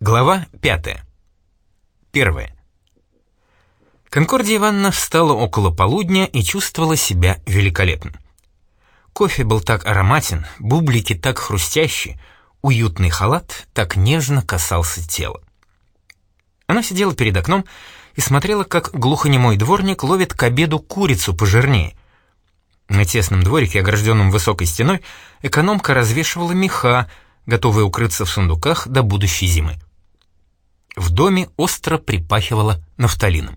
Глава пятая. Первая. Конкордия Ивановна встала около полудня и чувствовала себя великолепно. Кофе был так ароматен, бублики так хрустящие, уютный халат так нежно касался тела. Она сидела перед окном и смотрела, как глухонемой дворник ловит к обеду курицу пожирнее. На тесном дворике, огражденном высокой стеной, экономка развешивала меха, готовые укрыться в сундуках до будущей зимы. В доме остро припахивало нафталином.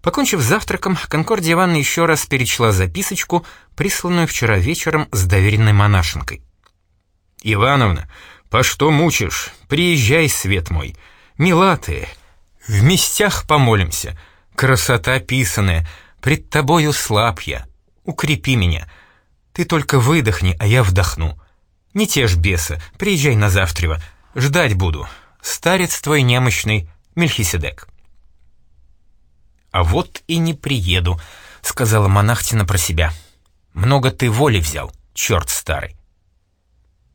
Покончив завтраком, Конкордия Ивановна еще раз перечла записочку, присланную вчера вечером с доверенной монашенкой. «Ивановна, по что мучишь? Приезжай, свет мой. Мила ты, в местях помолимся. Красота писаная, пред тобою слаб я. Укрепи меня. Ты только выдохни, а я вдохну. Не те ж беса, приезжай на завтрева. Ждать буду старец твой немощный, Мельхиседек». «А вот и не приеду», — сказала монахтина про себя. «Много ты воли взял, черт старый».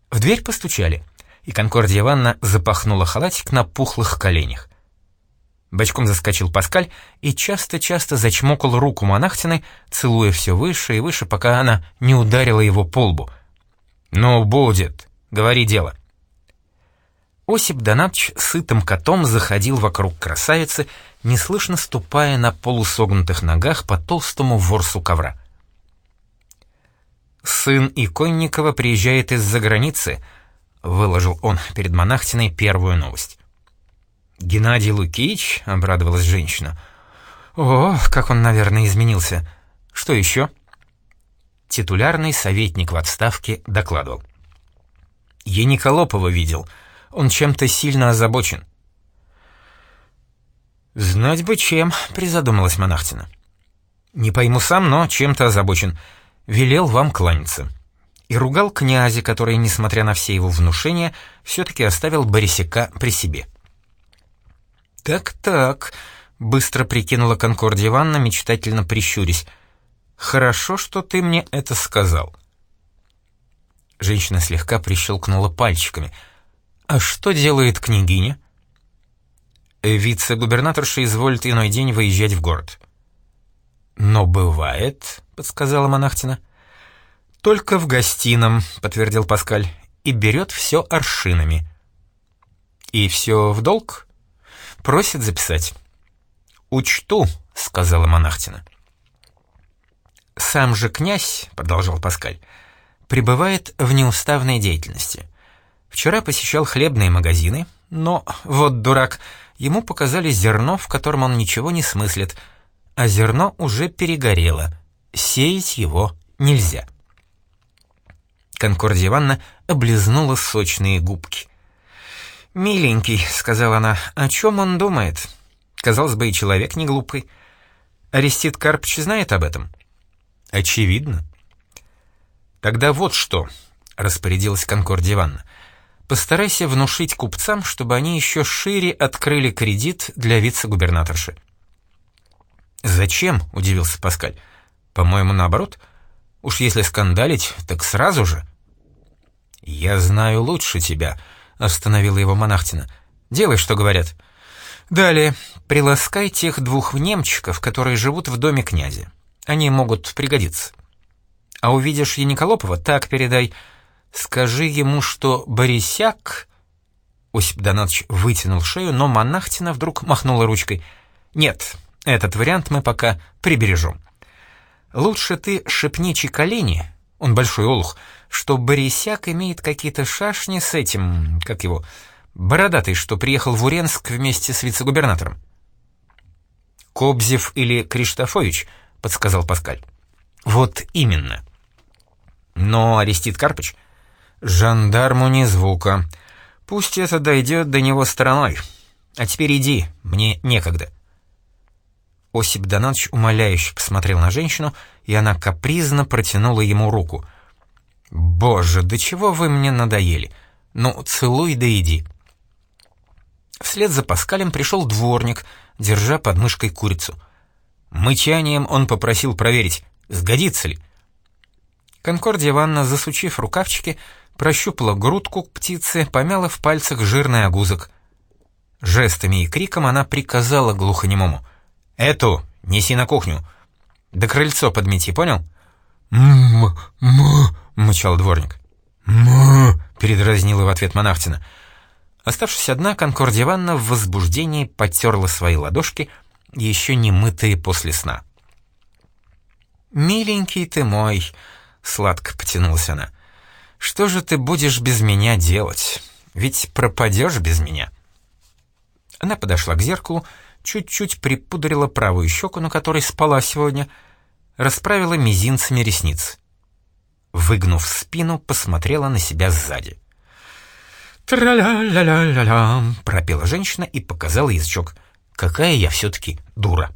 В дверь постучали, и Конкордия Ивановна запахнула халатик на пухлых коленях. Бочком заскочил Паскаль и часто-часто зачмокал руку монахтины, целуя все выше и выше, пока она не ударила его по лбу. «Ну, будет, говори дело». Осип Донатович сытым котом заходил вокруг красавицы, неслышно ступая на полусогнутых ногах по толстому ворсу ковра. «Сын Иконникова приезжает из-за границы», — выложил он перед монахтиной первую новость. «Геннадий Лукич?» — обрадовалась женщина. «О, как он, наверное, изменился. Что еще?» Титулярный советник в отставке докладывал. «Я Николопова видел», — он чем-то сильно озабочен». «Знать бы чем», — призадумалась монахтина. «Не пойму сам, но чем-то озабочен. Велел вам кланяться». И ругал князя, который, несмотря на все его внушения, все-таки оставил Борисяка при себе. «Так-так», — быстро прикинула Конкордия Ивановна, мечтательно прищурясь. «Хорошо, что ты мне это сказал». Женщина слегка прищелкнула пальчиками — «А что делает княгиня?» «Вице-губернаторша изволит иной день выезжать в город». «Но бывает», — подсказала монахтина. «Только в гостином», — подтвердил Паскаль, — «и берет все аршинами». «И все в долг?» «Просит записать». «Учту», — сказала монахтина. «Сам же князь», — продолжал Паскаль, — «пребывает в неуставной деятельности». Вчера посещал хлебные магазины, но, вот дурак, ему показали зерно, в котором он ничего не смыслит, а зерно уже перегорело, сеять его нельзя. Конкордия Ивановна облизнула сочные губки. «Миленький», — сказала она, — «о чем он думает? Казалось бы, и человек не глупый. Арестит Карпыч знает об этом?» «Очевидно». «Тогда вот что», — распорядилась Конкордия Ивановна, — Постарайся внушить купцам, чтобы они еще шире открыли кредит для вице-губернаторши. «Зачем?» — удивился Паскаль. «По-моему, наоборот. Уж если скандалить, так сразу же». «Я знаю лучше тебя», — остановила его монахтина. «Делай, что говорят». «Далее. Приласкай тех двух немчиков, которые живут в доме князя. Они могут пригодиться. А увидишь Яниколопова, так передай...» Скажи ему, что Борисяк...» Осип Донатович вытянул шею, но монахтина вдруг махнула ручкой. «Нет, этот вариант мы пока прибережем. Лучше ты шепни Чекалине, он большой олух, что Борисяк имеет какие-то шашни с этим, как его, бородатый, что приехал в Уренск вместе с вице-губернатором». «Кобзев или Криштофович», — подсказал Паскаль. «Вот именно». Но Арестит Карпыч «Жандарму ни звука. Пусть это дойдет до него стороной. А теперь иди, мне некогда». Осип Донатович умоляюще посмотрел на женщину, и она капризно протянула ему руку. «Боже, до чего вы мне надоели? Ну, целуй да иди». Вслед за Паскалем пришел дворник, держа под мышкой курицу. Мычанием он попросил проверить, сгодится ли. Конкордия Ивановна, засучив рукавчики, прощупала грудку птицы, помяла в пальцах жирный огузок. Жестами и криком она приказала глухонемому. «Эту неси на кухню. Да крыльцо подмети, понял?» «М-м-м», мычал дворник. «М-м-м», передразнила в ответ Монахтина. Оставшись одна, Конкордия Ивановна в возбуждении потерла свои ладошки, еще не мытые после сна. «Миленький ты мой», — сладко потянулась она, — «что же ты будешь без меня делать? Ведь пропадешь без меня». Она подошла к зеркалу, чуть-чуть припудрила правую щеку, на которой спала сегодня, расправила мизинцами ресниц. Выгнув спину, посмотрела на себя сзади. «Тра-ля-ля-ля-ля-ля», — пропела женщина и показала язычок. «Какая я все-таки дура».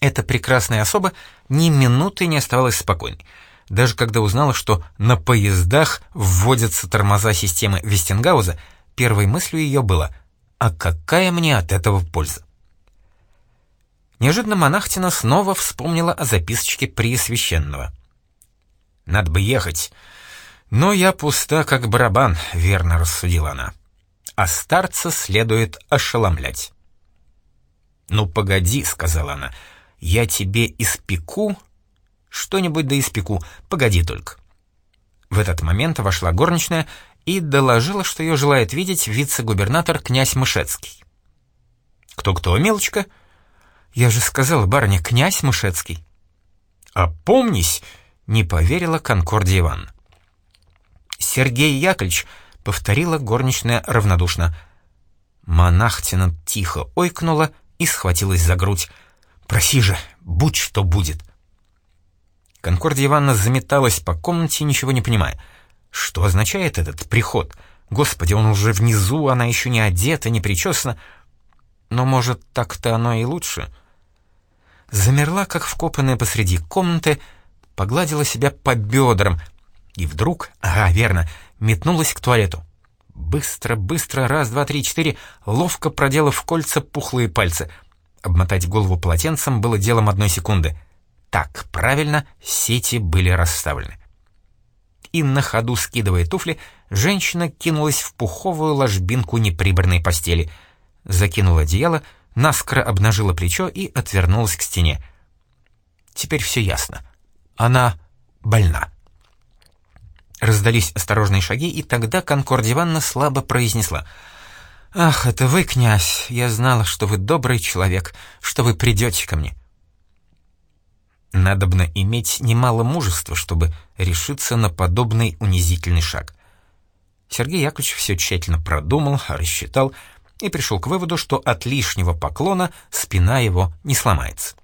Эта прекрасная особа ни минуты не оставалась спокойной. Даже когда узнала, что на поездах вводятся тормоза системы Вестингауза, первой мыслью ее было «А какая мне от этого польза?» Неожиданно монахтина снова вспомнила о записочке Преосвященного. «Надо бы ехать. Но я пуста, как барабан», — верно рассудила она. «А старца следует ошеломлять». «Ну, погоди», — сказала она, — я тебе испеку что-нибудь да испеку, погоди только. В этот момент вошла горничная и доложила, что ее желает видеть вице-губернатор князь Мышецкий. «Кто-кто, милочка?» «Я же сказала, барыня, князь Мышецкий». «Опомнись!» — не поверила Конкордия Ивановна. «Сергей Яковлевич», — повторила горничная равнодушно. Монахтина тихо ойкнула и схватилась за грудь. Проси же, будь что будет. Конкордия Ивановна заметалась по комнате, ничего не понимая. Что означает этот приход? Господи, он уже внизу, она еще не одета, не причесана. Но, может, так-то оно и лучше? Замерла, как вкопанная посреди комнаты, погладила себя по бедрам и вдруг, ага, верно, метнулась к туалету. Быстро, быстро, раз, два, три, четыре, ловко проделав кольца пухлые пальцы — Обмотать голову полотенцем было делом одной секунды. Так, правильно, сети были расставлены. И на ходу, скидывая туфли, женщина кинулась в пуховую ложбинку неприбранной постели, закинула одеяло, наскоро обнажила плечо и отвернулась к стене. Теперь все ясно. Она больна. Раздались осторожные шаги, и тогда Конкордия Ивановна слабо произнесла — «Ах, это вы, князь! Я знала, что вы добрый человек, что вы придете ко мне». Надобно иметь немало мужества, чтобы решиться на подобный унизительный шаг. Сергей Яковлевич все тщательно продумал, рассчитал и пришел к выводу, что от лишнего поклона спина его не сломается.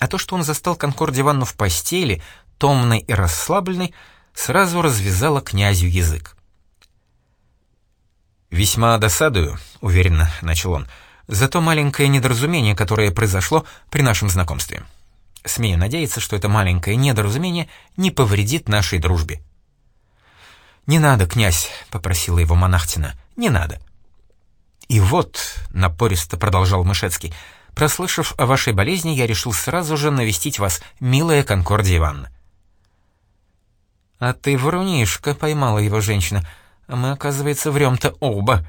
А то, что он застал Конкордию Ивановну в постели, томной и расслабленной, сразу развязало князю язык. «Весьма досадую», — уверенно начал он, — «за то маленькое недоразумение, которое произошло при нашем знакомстве. Смею надеяться, что это маленькое недоразумение не повредит нашей дружбе». «Не надо, князь», — попросила его монахтина, — «не надо». «И вот», — напористо продолжал Мышецкий, — «прослышав о вашей болезни, я решил сразу же навестить вас, милая Конкордия Ивановна». «А ты врунишка», — поймала его женщина, — а мы, оказывается, врем-то оба.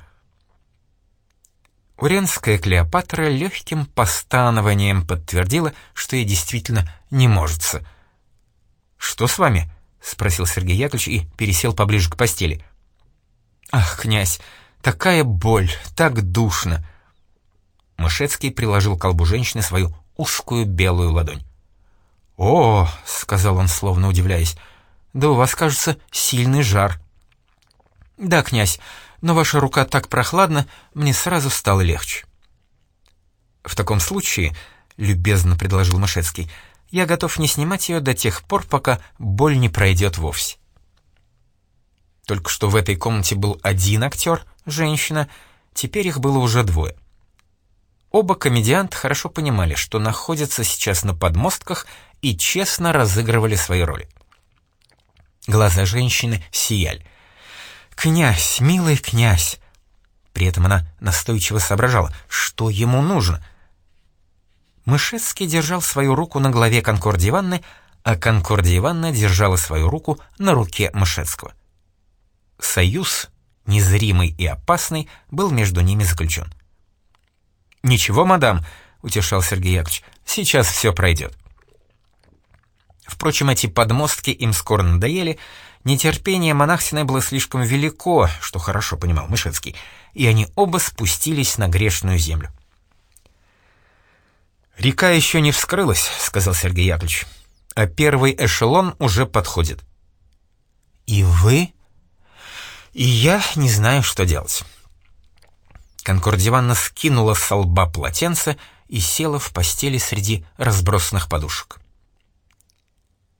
Уренская Клеопатра легким постанованием подтвердила, что ей действительно не можется. «Что с вами?» — спросил Сергей Яковлевич и пересел поближе к постели. «Ах, князь, такая боль, так душно!» Мышецкий приложил к колбу женщины свою узкую белую ладонь. «О!» — сказал он, словно удивляясь. «Да у вас, кажется, сильный жар». «Да, князь, но ваша рука так прохладна, мне сразу стало легче». «В таком случае», — любезно предложил Мышецкий, «я готов не снимать ее до тех пор, пока боль не пройдет вовсе». Только что в этой комнате был один актер, женщина, теперь их было уже двое. Оба комедианта хорошо понимали, что находятся сейчас на подмостках и честно разыгрывали свои роли. Глаза женщины сияли. «Князь, милый князь!» При этом она настойчиво соображала, что ему нужно. Мышецкий держал свою руку на голове Конкордии Ивановны, а Конкордия Ивановна держала свою руку на руке Мышецкого. Союз, незримый и опасный, был между ними заключен. «Ничего, мадам», — утешал Сергей Яковлевич, — «сейчас все пройдет». Впрочем, эти подмостки им скоро надоели, нетерпение монахтины было слишком велико, что хорошо понимал Мышецкий, и они оба спустились на грешную землю. «Река еще не вскрылась», — сказал Сергей Яковлевич, — «а первый эшелон уже подходит». «И вы?» «И я не знаю, что делать». Конкордиванна скинула с лба полотенце и села в постели среди разбросанных подушек.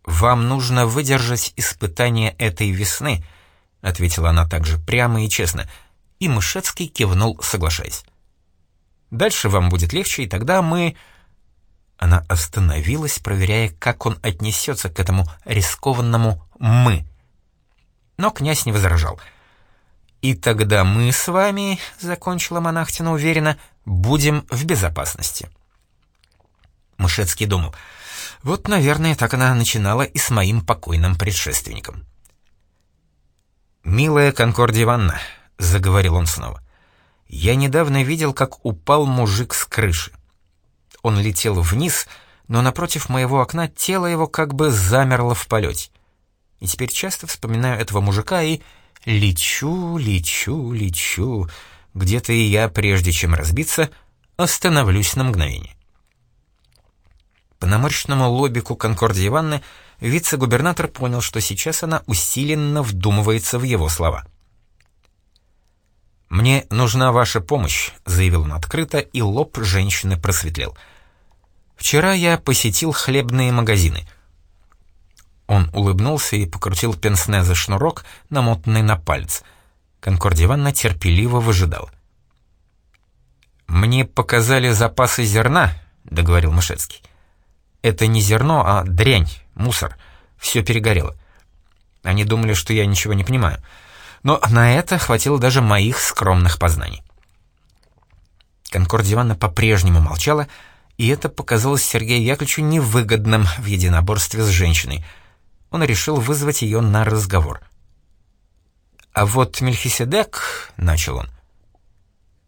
«Вам нужно выдержать испытание этой весны», — ответила она также прямо и честно, и Мышецкий кивнул, соглашаясь. «Дальше вам будет легче, и тогда мы...» Она остановилась, проверяя, как он отнесется к этому рискованному «мы». Но князь не возражал. «И тогда мы с вами», — закончила монахтина уверенно, — «будем в безопасности». Мышецкий думал, вот, наверное, так она начинала и с моим покойным предшественником. «Милая Конкордия Ивановна», — заговорил он снова, — «я недавно видел, как упал мужик с крыши. Он летел вниз, но напротив моего окна тело его как бы замерло в полете. И теперь часто вспоминаю этого мужика и лечу, лечу, лечу. Где-то и я, прежде чем разбиться, остановлюсь на мгновение. По наморщенному лобику Конкордии Ивановны вице-губернатор понял, что сейчас она усиленно вдумывается в его слова. «Мне нужна ваша помощь», — заявил он открыто, и лоб женщины просветлел — Вчера я посетил хлебные магазины. Он улыбнулся и покрутил пенсне за шнурок, намотанный на палец. Конкордия Ивановна терпеливо выжидал. «Мне показали запасы зерна», — договорил Мышецкий. «Это не зерно, а дрянь, мусор. Все перегорело. Они думали, что я ничего не понимаю. Но на это хватило даже моих скромных познаний». Конкордия Ивановна по-прежнему молчала, — и это показалось Сергею Яковлевичу невыгодным в единоборстве с женщиной. Он решил вызвать ее на разговор. «А вот Мельхиседек», — начал он.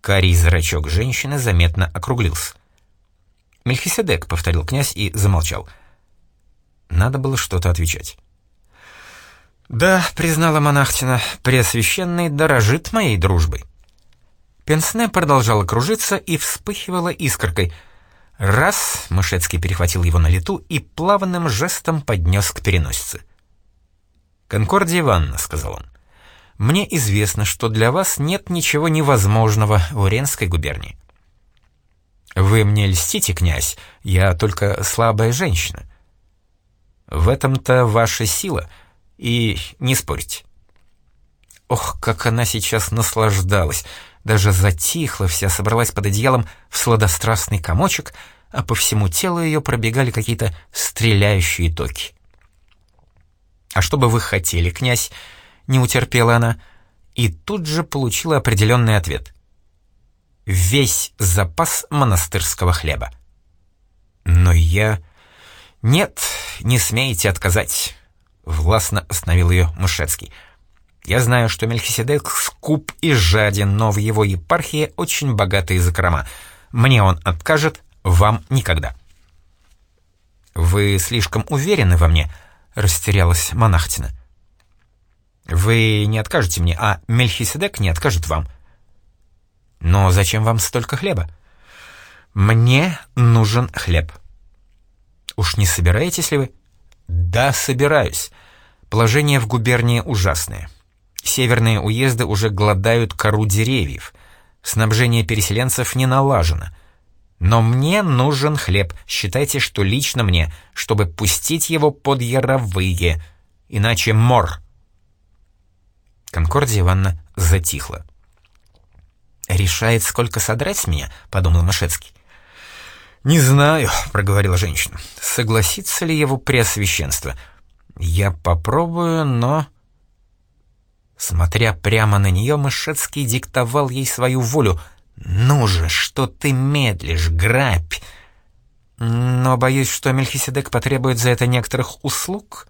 Карий зрачок женщины заметно округлился. «Мельхиседек», — повторил князь и замолчал. Надо было что-то отвечать. «Да», — признала монахтина, — «преосвященный дорожит моей дружбой». Пенсне продолжала кружиться и вспыхивала искоркой — Раз, Мышецкий перехватил его на лету и плавным жестом поднес к переносице. «Конкордия Ивановна», — сказал он, — «мне известно, что для вас нет ничего невозможного в Уренской губернии». «Вы мне льстите, князь, я только слабая женщина». «В этом-то ваша сила, и не спорьте». Ох, как она сейчас наслаждалась, даже затихла вся, собралась под одеялом в сладострастный комочек, а по всему телу ее пробегали какие-то стреляющие токи. «А что бы вы хотели, князь?» — не утерпела она, и тут же получила определенный ответ. «Весь запас монастырского хлеба». «Но я...» «Нет, не смеете отказать», — властно остановил ее Мышецкий. Я знаю, что Мельхиседек скуп и жаден, но в его епархии очень богатые закрома. Мне он откажет, вам никогда». «Вы слишком уверены во мне?» — растерялась монахтина. «Вы не откажете мне, а Мельхиседек не откажет вам». «Но зачем вам столько хлеба?» «Мне нужен хлеб». «Уж не собираетесь ли вы?» «Да, собираюсь. Положение в губернии ужасное. Северные уезды уже гладают кору деревьев. Снабжение переселенцев не налажено. Но мне нужен хлеб, считайте, что лично мне, чтобы пустить его под яровые, иначе мор. Конкордия Ивановна затихла. «Решает, сколько содрать с меня?» — подумал Машецкий. «Не знаю», — проговорила женщина. «Согласится ли его преосвященство? Я попробую, но...» Смотря прямо на нее, Мышецкий диктовал ей свою волю. «Ну же, что ты медлишь, грабь!» Но боюсь, что Мельхиседек потребует за это некоторых услуг.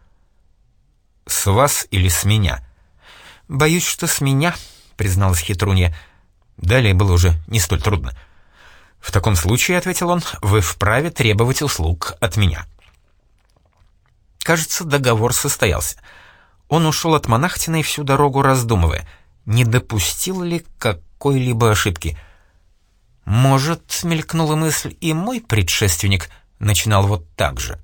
С вас или с меня? Боюсь, что с меня, призналась хитрунья. Далее было уже не столь трудно. «В таком случае, — ответил он, — вы вправе требовать услуг от меня». Кажется, договор состоялся. Он ушел от монахтиной всю дорогу раздумывая, не допустил ли какой-либо ошибки. «Может, — мелькнула мысль, — и мой предшественник начинал вот так же».